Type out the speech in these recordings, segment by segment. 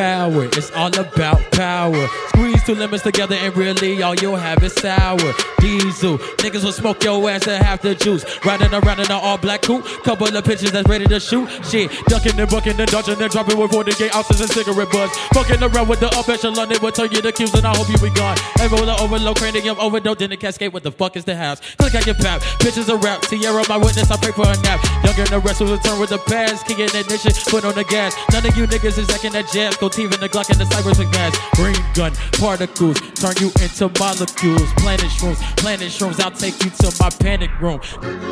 power, it's all about power. Squeeze two lemons together and really all you'll have is sour. Diesel, niggas will smoke your ass and half the juice. Riding around in an all black coupe, couple of pitches that's ready to shoot. Shit, ducking and bucking and dodging and dropping with 40 gay ounces and cigarette butts. Fucking around with the up echelon, it will turn you to cubes and I hope you be gone. And roll overload, cranium overdose, then the cascade. What the fuck is the house? Click, I get pap. Bitches a rap. Sierra, my witness, I pray for a nap. Younger than the rest will return with the past. In ignition, put on the gas. None of you niggas is acting that jazz. Go team in the Glock and the Cypress McMass. Green gun, particles, turn you into molecules. Planet shrooms, planet shrooms, I'll take you to my panic room.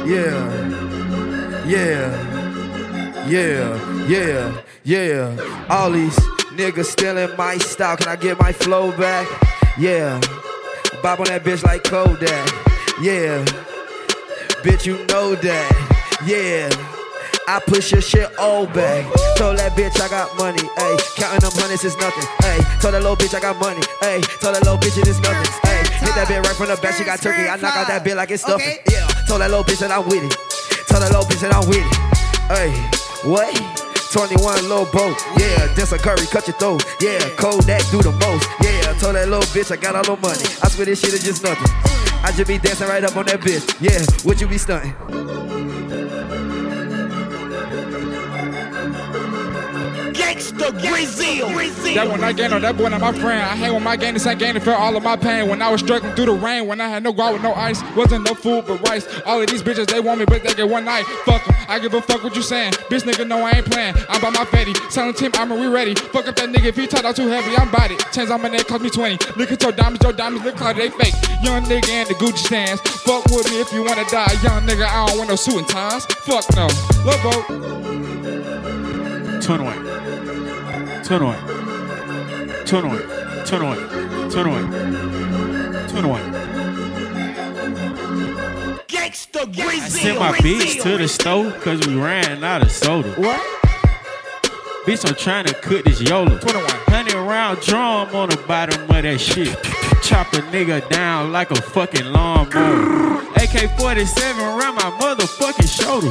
Yeah. Yeah. Yeah. Yeah. Yeah. All these niggas stealing my style. Can I get my flow back? Yeah. Bob on that bitch like Kodak. Yeah. Bitch, you know that. Yeah. I push your shit all back. Told that bitch I got money, ayy. Counting them hundreds is nothing, ayy. Told that little bitch I got money, ayy. Told that little bitch it is nothing, ayy. Hit that bitch right from the back, she got turkey. I knock out that bitch like it's stuffing. Okay. Yeah. Told that little bitch that I'm with it. Told that little bitch that I'm with it. Ayy, what? 21 low boat, yeah. This a curry, cut your throat, yeah. Kodak do the most, yeah. Told that little bitch I got all the money. I swear this shit is just nothing. I just be dancing right up on that bitch, yeah. Would you be stunting? Gangsta Brazil. That one I gained on that boy not my friend. I hate when my gang the same gang that felt all of my pain. When I was struggling through the rain, when I had no guard with no ice, wasn't no food but rice. All of these bitches they want me, but they get one night. Fuck 'em. I give a fuck what you saying. Bitch nigga know I ain't playing. I'm by my fatty. Silent team armor, we ready. Fuck up that nigga if he tied out too heavy. I'm body. Chains on my neck cost me 20. Look at your diamonds, your diamonds look like they fake. Young nigga in the Gucci stands. Fuck with me if you wanna die. Young nigga, I don't want no suit and ties. Fuck no. Love boat. 21. 21. 21. 21. 21. 21. Gangsta I sent my bitch to the store cause we ran out of soda. What? Bitch, I'm trying to cook this Yola. 21. Hundred round drum on the bottom of that shit. Chop a nigga down like a fucking lawnmower. AK 47 around my motherfucking shoulder.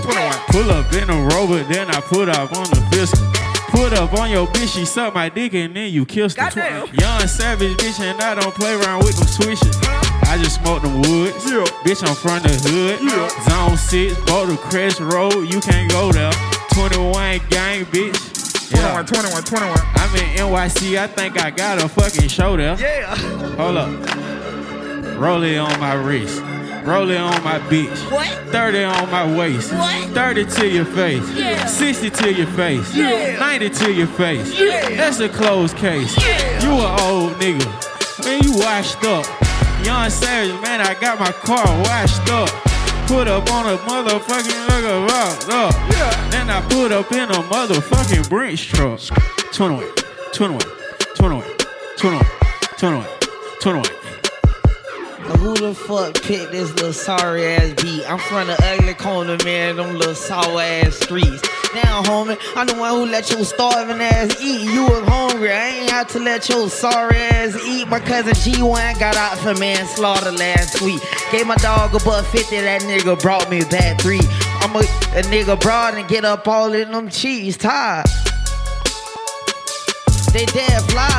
Pull up in a rover, then I put up on the pistol. Put up on your bitch, she suck my dick and then you kissed her. Goddamn. Young savage bitch, and I don't play around with them switches. I just smoke them woods. Yeah. Bitch, I'm from the hood. Yeah. Zone 6, Boulder Crest Road, you can't go there. 21 gang, bitch. 21, 21, 21. I'm in NYC, I think I got a fucking show there. Yeah. Hold up. Roll it on my wrist. Roll it on my bitch. What? 30 on my waist. What? 30 to your face. Yeah. 60 to your face. Yeah. 90 to your face. Yeah. That's a closed case. Yeah. You an old nigga. Man, you washed up. Young Savage, man, I got my car washed up. Put up on a motherfucking nigga rock up. Yeah. Then I put up in a motherfucking Brinks truck. 21, 21, 21, 21, 21, 21. Who the fuck picked this little sorry ass beat? I'm from the ugly corner, man, them little sour ass streets. Now, homie, I'm the one who let your starving ass eat. You was hungry, I ain't have to let your sorry ass eat. My cousin G1 got out for manslaughter last week. Gave my dog a buck 50, that nigga brought me back three. I'm a, a nigga broad and get up all in them cheese ties. They dead flies.